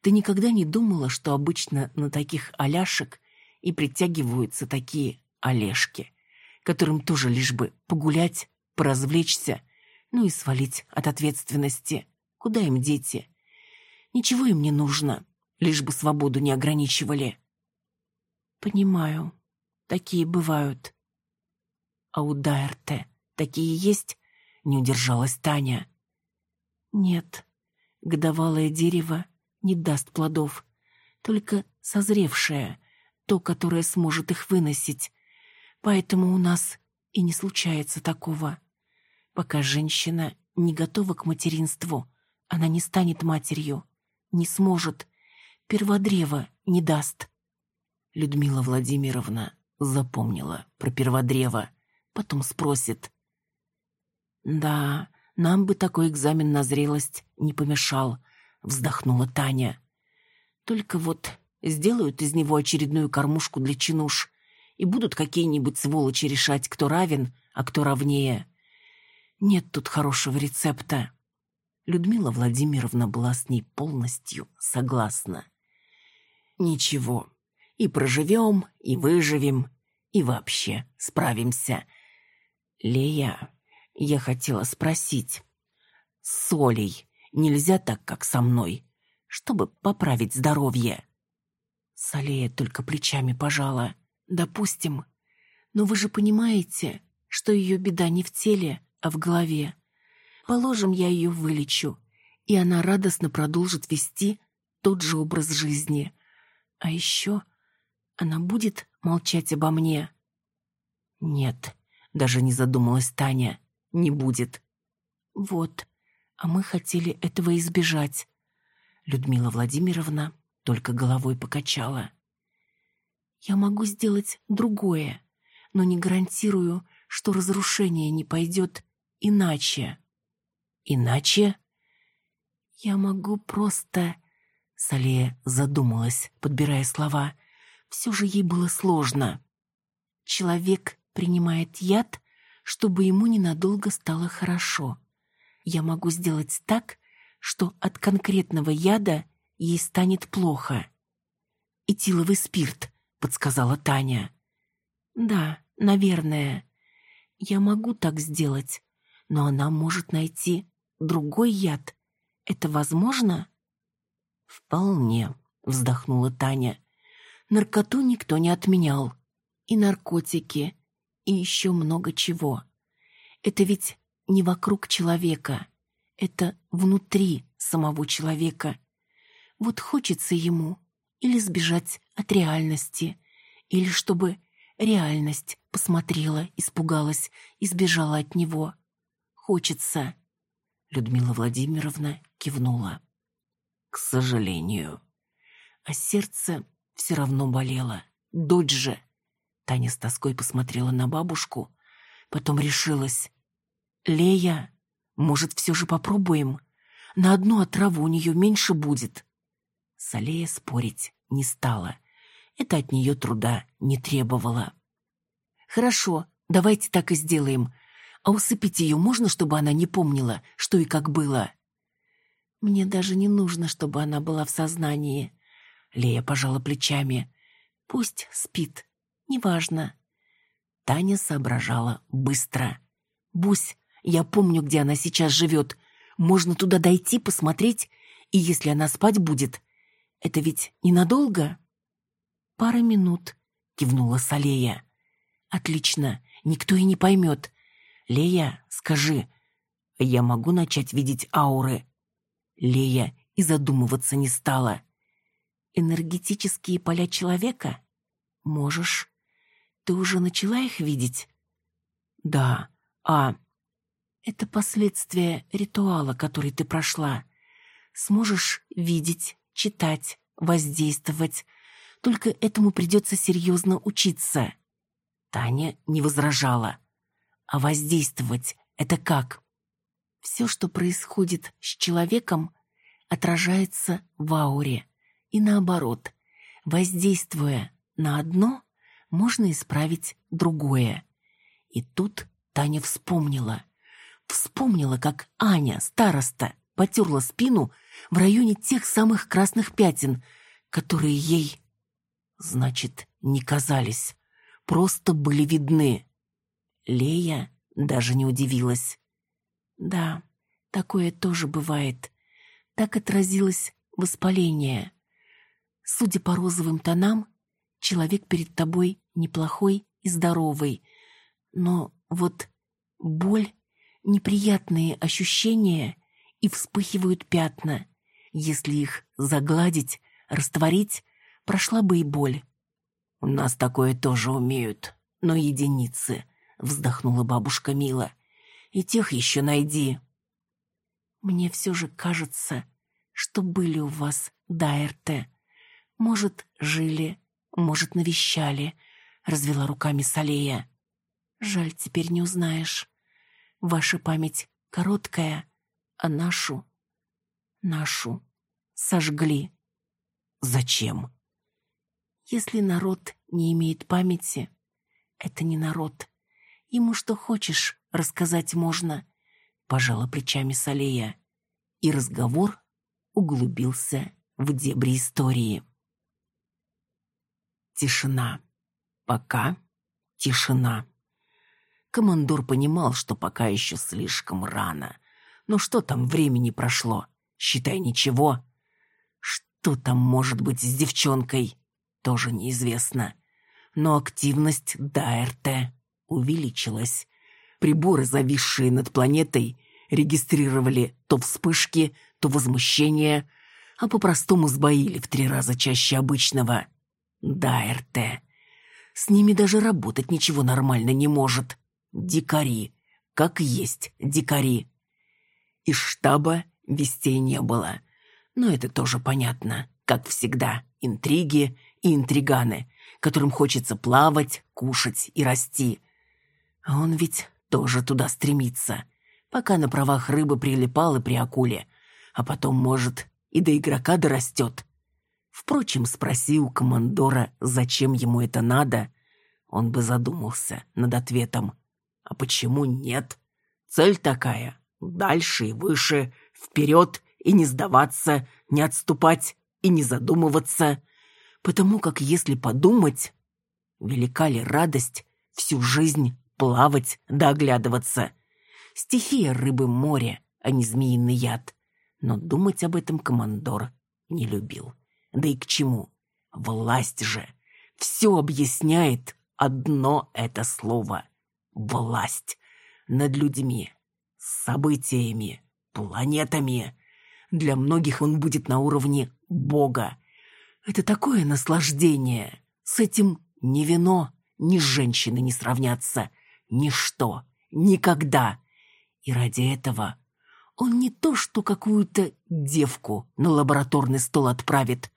ты никогда не думала, что обычно на таких аляшек и притягиваются такие олешки, которым тоже лишь бы погулять, поразвлечься, ну и свалить от ответственности. Куда им дети? Ничего им не нужно, лишь бы свободу не ограничивали. Понимаю, такие бывают. А у Дайрте такие есть? Не удержалась Таня. Нет, годовалое дерево не даст плодов, только созревшее, то, которое сможет их выносить. Поэтому у нас и не случается такого. Пока женщина не готова к материнству, она не станет матерью, не сможет, перводрева не даст. Людмила Владимировна запомнила про перводрево, потом спросит. «Да, нам бы такой экзамен на зрелость не помешал», — вздохнула Таня. «Только вот сделают из него очередную кормушку для чинуш, и будут какие-нибудь сволочи решать, кто равен, а кто равнее. Нет тут хорошего рецепта. Людмила Владимировна была с ней полностью согласна. «Ничего, и проживем, и выживем, и вообще справимся. Лея, я хотела спросить, с Олей нельзя так, как со мной, чтобы поправить здоровье. Салея только плечами пожала. Допустим. Но вы же понимаете, что ее беда не в теле, а в голове. Положим, я ее вылечу, и она радостно продолжит вести тот же образ жизни. А еще она будет молчать обо мне. Нет, даже не задумалась Таня. Не будет. Вот, а мы хотели этого избежать. Людмила Владимировна только головой покачала. Я могу сделать другое, но не гарантирую, что разрушение не пойдет иначе. Иначе? Я могу просто... Салея задумалась, подбирая слова. Все же ей было сложно. Человек принимает яд, чтобы ему ненадолго стало хорошо. Я могу сделать так, что от конкретного яда ей станет плохо. «Этиловый спирт», — подсказала Таня. «Да, наверное. Я могу так сделать, но она может найти другой яд. Это возможно?» «Вполне», — вздохнула Таня. «Наркоту никто не отменял. И наркотики, и еще много чего. Это ведь не вокруг человека, это внутри самого человека. Вот хочется ему или сбежать от реальности, или чтобы реальность посмотрела, испугалась и сбежала от него. Хочется. Людмила Владимировна кивнула. К сожалению. А сердце все равно болело. Дочь же. Таня с тоской посмотрела на бабушку, потом решилась. «Лея, может, все же попробуем? На одну отраву у нее меньше будет». Салея спорить не стала. Это от нее труда не требовало. «Хорошо, давайте так и сделаем. А усыпить ее можно, чтобы она не помнила, что и как было?» «Мне даже не нужно, чтобы она была в сознании». Лея пожала плечами. «Пусть спит, неважно». Таня соображала быстро. «Бусь, я помню, где она сейчас живет. Можно туда дойти, посмотреть, и если она спать будет, это ведь ненадолго?» «Пара минут», — кивнула Салея. «Отлично, никто и не поймет. Лея, скажи, я могу начать видеть ауры?» Лея и задумываться не стала. «Энергетические поля человека? Можешь. Ты уже начала их видеть?» «Да. А...» «Это последствия ритуала, который ты прошла. Сможешь видеть, читать, воздействовать. Только этому придется серьезно учиться». Таня не возражала. «А воздействовать — это как?» Все, что происходит с человеком, отражается в ауре. И наоборот, воздействуя на одно, можно исправить другое. И тут Таня вспомнила. Вспомнила, как Аня, староста, потерла спину в районе тех самых красных пятен, которые ей, значит, не казались, просто были видны. Лея даже не удивилась. Да, такое тоже бывает. Так отразилось воспаление. Судя по розовым тонам, человек перед тобой неплохой и здоровый. Но вот боль, неприятные ощущения и вспыхивают пятна. Если их загладить, растворить, прошла бы и боль. «У нас такое тоже умеют, но единицы», — вздохнула бабушка Мила. «И тех еще найди». «Мне все же кажется, что были у вас Дайрте. Может, жили, может, навещали», — развела руками Салея. «Жаль, теперь не узнаешь. Ваша память короткая, а нашу... нашу сожгли». «Зачем?» «Если народ не имеет памяти, это не народ. Ему что хочешь рассказать можно», — пожала плечами Салея. И разговор углубился в дебри истории. Тишина. Пока тишина. Командор понимал, что пока еще слишком рано. Но что там времени прошло? Считай, ничего. Что там может быть с девчонкой, тоже неизвестно. Но активность ДАРТ увеличилась. Приборы, зависшие над планетой, регистрировали то вспышки, то возмущение, а по-простому сбоили в три раза чаще обычного. ДАРТ. С ними даже работать ничего нормально не может. Дикари. Как есть дикари. Из штаба вестей не было. Но это тоже понятно. Как всегда, интриги и интриганы, которым хочется плавать, кушать и расти. А он ведь тоже туда стремится. Пока на правах рыбы прилипал и при акуле. А потом, может, и до игрока дорастет. Впрочем, спроси у командора, зачем ему это надо, он бы задумался над ответом. А почему нет? Цель такая — дальше и выше, вперед и не сдаваться, не отступать и не задумываться. Потому как, если подумать, велика ли радость всю жизнь плавать да оглядываться. Стихия рыбы море, а не змеиный яд. Но думать об этом командор не любил. Да и к чему? Власть же. Все объясняет одно это слово. Власть. Над людьми, событиями, планетами. Для многих он будет на уровне Бога. Это такое наслаждение. С этим ни вино, ни женщины не сравнятся. Ничто. Никогда. И ради этого он не то что какую-то девку на лабораторный стол отправит,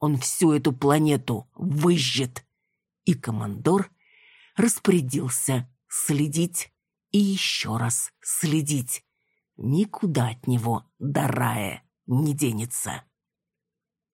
он всю эту планету выжжет. И командор распорядился следить и еще раз следить. Никуда от него до рая не денется.